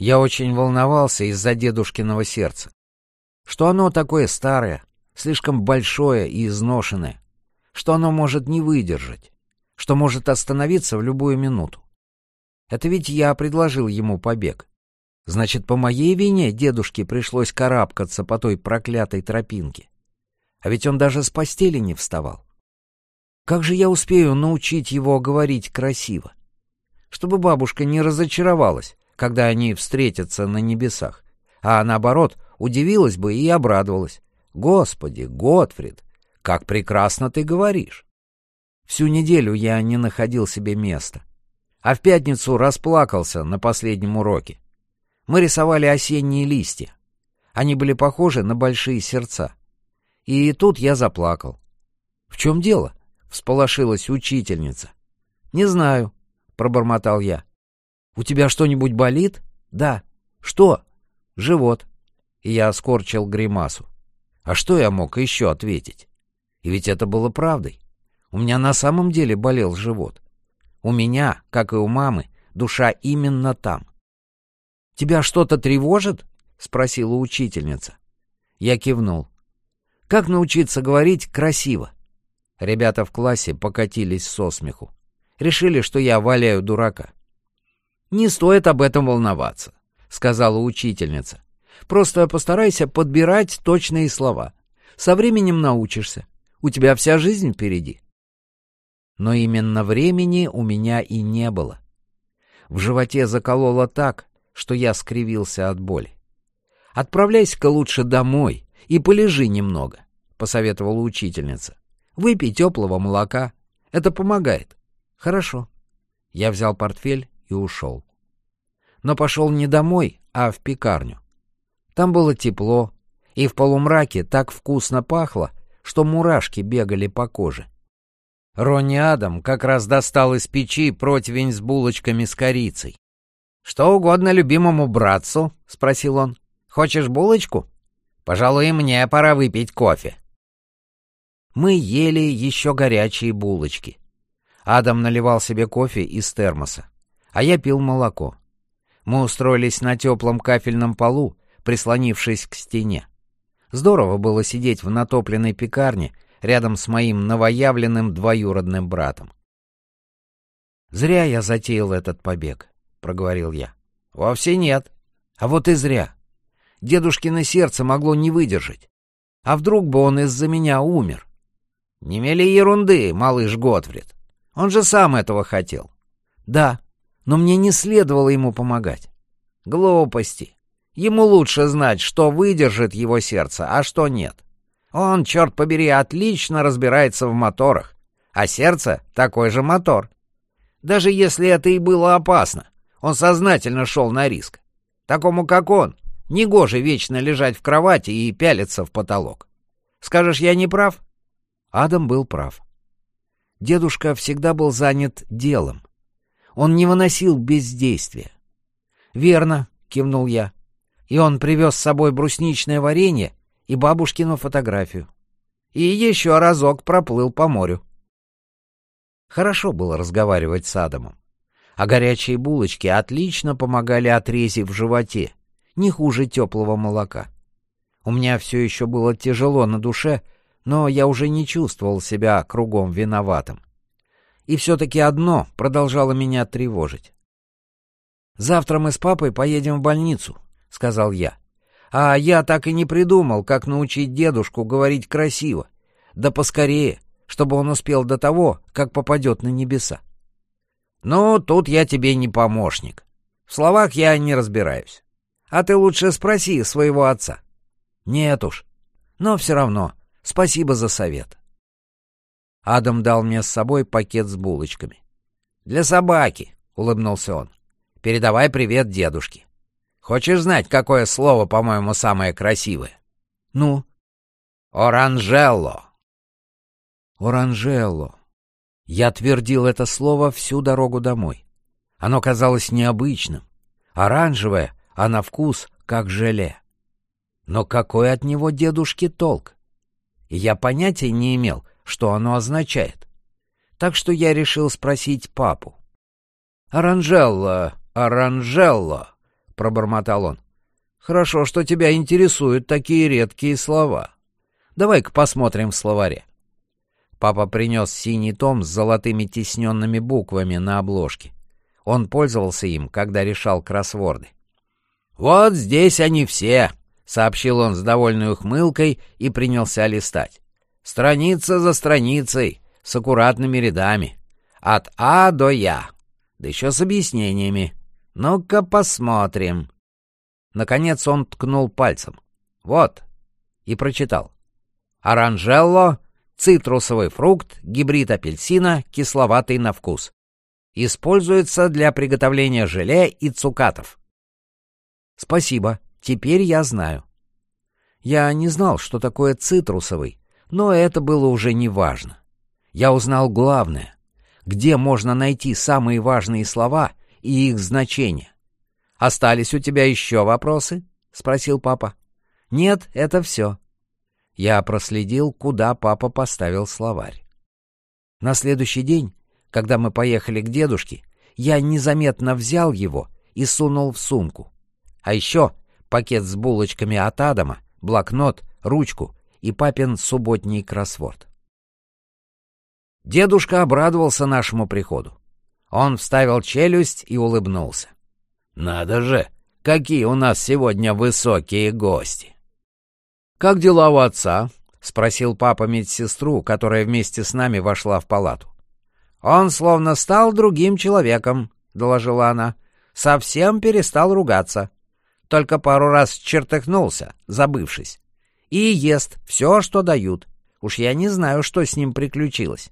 Я очень волновался из-за дедушкиного сердца. Что оно такое старое, слишком большое и изношенное, что оно может не выдержать, что может остановиться в любую минуту. Это ведь я предложил ему побег. Значит, по моей вине дедушке пришлось карабкаться по той проклятой тропинке. А ведь он даже с постели не вставал. Как же я успею научить его говорить красиво? Чтобы бабушка не разочаровалась, когда они встретятся на небесах, а наоборот, удивилась бы и обрадовалась. «Господи, Готфрид, как прекрасно ты говоришь!» Всю неделю я не находил себе места, а в пятницу расплакался на последнем уроке. Мы рисовали осенние листья. Они были похожи на большие сердца. И тут я заплакал. «В чем дело?» — всполошилась учительница. «Не знаю», — пробормотал я. «У тебя что-нибудь болит?» «Да». «Что?» «Живот». И я скорчил гримасу. А что я мог еще ответить? И ведь это было правдой. У меня на самом деле болел живот. У меня, как и у мамы, душа именно там. «Тебя что-то тревожит?» — спросила учительница. Я кивнул. Как научиться говорить красиво? Ребята в классе покатились со смеху. Решили, что я валяю дурака. «Не стоит об этом волноваться», — сказала учительница. «Просто постарайся подбирать точные слова. Со временем научишься. У тебя вся жизнь впереди». Но именно времени у меня и не было. В животе закололо так, что я скривился от боли. «Отправляйся-ка лучше домой и полежи немного», — посоветовала учительница. «Выпей теплого молока. Это помогает». «Хорошо». Я взял портфель и ушел. Но пошел не домой, а в пекарню. Там было тепло, и в полумраке так вкусно пахло, что мурашки бегали по коже. Ронни Адам как раз достал из печи противень с булочками с корицей. «Что угодно любимому братцу?» — спросил он. «Хочешь булочку?» Пожалуй, мне пора выпить кофе. Мы ели еще горячие булочки. Адам наливал себе кофе из термоса, а я пил молоко. Мы устроились на теплом кафельном полу, прислонившись к стене. Здорово было сидеть в натопленной пекарне рядом с моим новоявленным двоюродным братом. «Зря я затеял этот побег», — проговорил я. «Вовсе нет. А вот и зря. Дедушкино сердце могло не выдержать. А вдруг бы он из-за меня умер? Не мели ерунды, малыш Готфрид. Он же сам этого хотел. Да, но мне не следовало ему помогать. Глупости. Ему лучше знать, что выдержит его сердце, а что нет. Он, черт побери, отлично разбирается в моторах, а сердце — такой же мотор. Даже если это и было опасно, он сознательно шел на риск. Такому, как он, Негоже вечно лежать в кровати и пялиться в потолок. Скажешь, я не прав? Адам был прав. Дедушка всегда был занят делом. Он не выносил бездействия. «Верно», — кивнул я. И он привез с собой брусничное варенье и бабушкину фотографию. И еще разок проплыл по морю. Хорошо было разговаривать с Адамом. А горячие булочки отлично помогали отрезе в животе не хуже теплого молока. У меня все еще было тяжело на душе, но я уже не чувствовал себя кругом виноватым. И все-таки одно продолжало меня тревожить. «Завтра мы с папой поедем в больницу», — сказал я. «А я так и не придумал, как научить дедушку говорить красиво. Да поскорее, чтобы он успел до того, как попадет на небеса». «Ну, тут я тебе не помощник. В словах я не разбираюсь. А ты лучше спроси своего отца. Нет уж. Но все равно, спасибо за совет. Адам дал мне с собой пакет с булочками. «Для собаки», — улыбнулся он. «Передавай привет дедушке. Хочешь знать, какое слово, по-моему, самое красивое?» «Ну?» «Оранжелло». «Оранжелло». Я твердил это слово всю дорогу домой. Оно казалось необычным. Оранжевое, а на вкус как желе. Но какой от него дедушке толк? И я понятия не имел, что оно означает. Так что я решил спросить папу. «Оранжелло, оранжелло», — пробормотал он. «Хорошо, что тебя интересуют такие редкие слова. Давай-ка посмотрим в словаре». Папа принес синий том с золотыми тисненными буквами на обложке. Он пользовался им, когда решал кроссворды. «Вот здесь они все», — сообщил он с довольной ухмылкой и принялся листать. «Страница за страницей, с аккуратными рядами. От А до Я. Да еще с объяснениями. Ну-ка посмотрим». Наконец он ткнул пальцем. «Вот». И прочитал. «Оранжелло Цитрусовый фрукт, гибрид апельсина, кисловатый на вкус. Используется для приготовления желе и цукатов. Спасибо, теперь я знаю. Я не знал, что такое цитрусовый, но это было уже не важно. Я узнал главное, где можно найти самые важные слова и их значения. «Остались у тебя еще вопросы?» — спросил папа. «Нет, это все. Я проследил, куда папа поставил словарь. На следующий день, когда мы поехали к дедушке, я незаметно взял его и сунул в сумку. А еще пакет с булочками от Адама, блокнот, ручку и папин субботний кроссворд. Дедушка обрадовался нашему приходу. Он вставил челюсть и улыбнулся. «Надо же, какие у нас сегодня высокие гости!» «Как дела у отца?» — спросил папа медсестру, которая вместе с нами вошла в палату. «Он словно стал другим человеком», — доложила она. «Совсем перестал ругаться. Только пару раз чертыхнулся, забывшись. И ест все, что дают. Уж я не знаю, что с ним приключилось».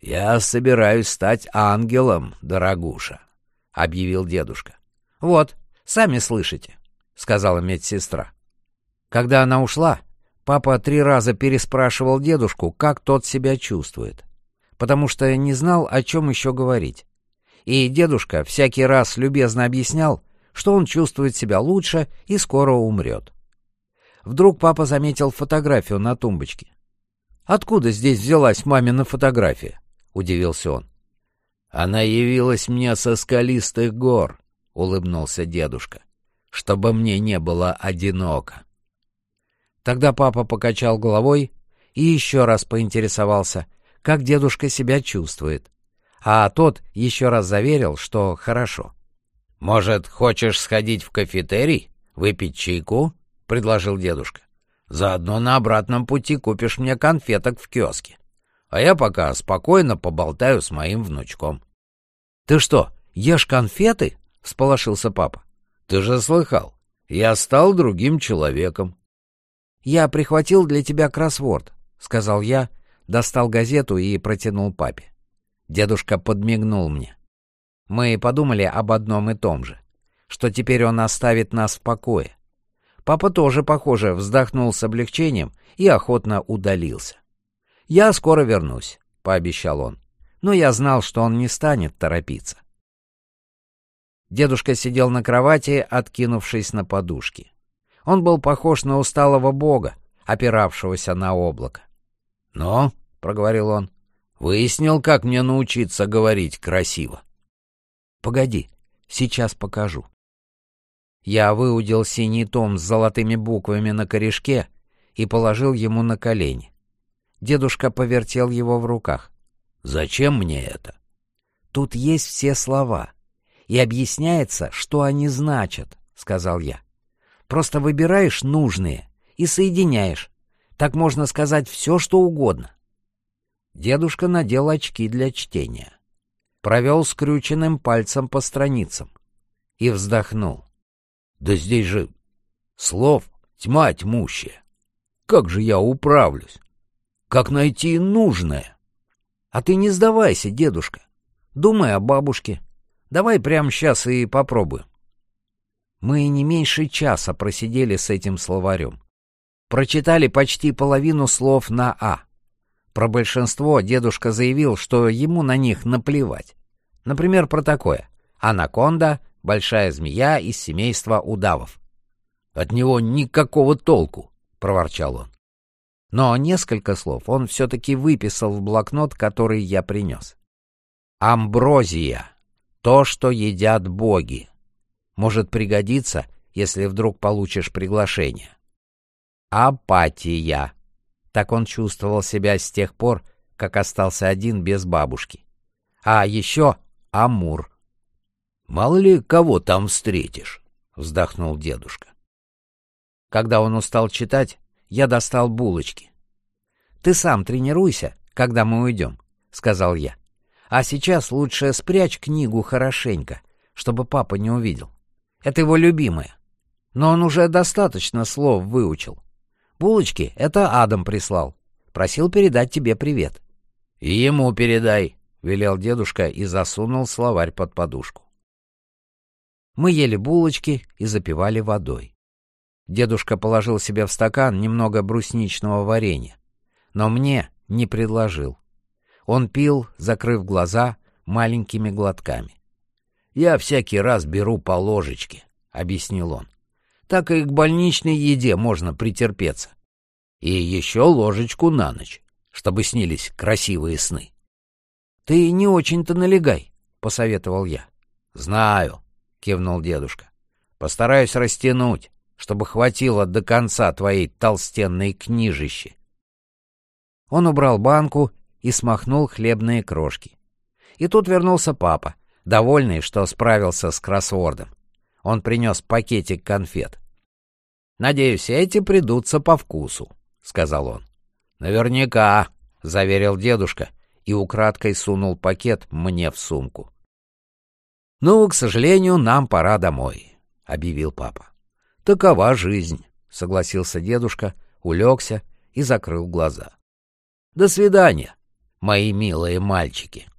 «Я собираюсь стать ангелом, дорогуша», — объявил дедушка. «Вот, сами слышите», — сказала медсестра. Когда она ушла, папа три раза переспрашивал дедушку, как тот себя чувствует, потому что не знал, о чем еще говорить. И дедушка всякий раз любезно объяснял, что он чувствует себя лучше и скоро умрет. Вдруг папа заметил фотографию на тумбочке. «Откуда здесь взялась мамина фотография?» — удивился он. «Она явилась мне со скалистых гор», — улыбнулся дедушка, — «чтобы мне не было одиноко». Тогда папа покачал головой и еще раз поинтересовался, как дедушка себя чувствует. А тот еще раз заверил, что хорошо. «Может, хочешь сходить в кафетерий, выпить чайку?» — предложил дедушка. «Заодно на обратном пути купишь мне конфеток в киоске. А я пока спокойно поболтаю с моим внучком». «Ты что, ешь конфеты?» — всполошился папа. «Ты же слыхал, я стал другим человеком. «Я прихватил для тебя кроссворд», — сказал я, достал газету и протянул папе. Дедушка подмигнул мне. Мы подумали об одном и том же, что теперь он оставит нас в покое. Папа тоже, похоже, вздохнул с облегчением и охотно удалился. «Я скоро вернусь», — пообещал он, но я знал, что он не станет торопиться. Дедушка сидел на кровати, откинувшись на подушки. Он был похож на усталого бога, опиравшегося на облако. «Но», — проговорил он, — «выяснил, как мне научиться говорить красиво». «Погоди, сейчас покажу». Я выудил синий том с золотыми буквами на корешке и положил ему на колени. Дедушка повертел его в руках. «Зачем мне это?» «Тут есть все слова, и объясняется, что они значат», — сказал я. Просто выбираешь нужные и соединяешь. Так можно сказать все, что угодно. Дедушка надел очки для чтения. Провел скрюченным пальцем по страницам. И вздохнул. Да здесь же слов тьма тьмущая. Как же я управлюсь? Как найти нужное? А ты не сдавайся, дедушка. Думай о бабушке. Давай прямо сейчас и попробуем. Мы не меньше часа просидели с этим словарем. Прочитали почти половину слов на «а». Про большинство дедушка заявил, что ему на них наплевать. Например, про такое. Анаконда — большая змея из семейства удавов. «От него никакого толку», — проворчал он. Но несколько слов он все-таки выписал в блокнот, который я принес. «Амброзия — то, что едят боги», Может пригодиться, если вдруг получишь приглашение. Апатия. Так он чувствовал себя с тех пор, как остался один без бабушки. А еще Амур. «Мало ли кого там встретишь», — вздохнул дедушка. Когда он устал читать, я достал булочки. «Ты сам тренируйся, когда мы уйдем», — сказал я. «А сейчас лучше спрячь книгу хорошенько, чтобы папа не увидел. Это его любимая. Но он уже достаточно слов выучил. Булочки — это Адам прислал. Просил передать тебе привет». «И ему передай», — велел дедушка и засунул словарь под подушку. Мы ели булочки и запивали водой. Дедушка положил себе в стакан немного брусничного варенья, но мне не предложил. Он пил, закрыв глаза, маленькими глотками. «Я всякий раз беру по ложечке», — объяснил он. «Так и к больничной еде можно претерпеться. И еще ложечку на ночь, чтобы снились красивые сны». «Ты не очень-то налегай», — посоветовал я. «Знаю», — кивнул дедушка. «Постараюсь растянуть, чтобы хватило до конца твоей толстенной книжищи». Он убрал банку и смахнул хлебные крошки. И тут вернулся папа, довольный, что справился с кроссвордом. Он принес пакетик конфет. «Надеюсь, эти придутся по вкусу», — сказал он. «Наверняка», — заверил дедушка и украдкой сунул пакет мне в сумку. «Ну, к сожалению, нам пора домой», — объявил папа. «Такова жизнь», — согласился дедушка, улегся и закрыл глаза. «До свидания, мои милые мальчики».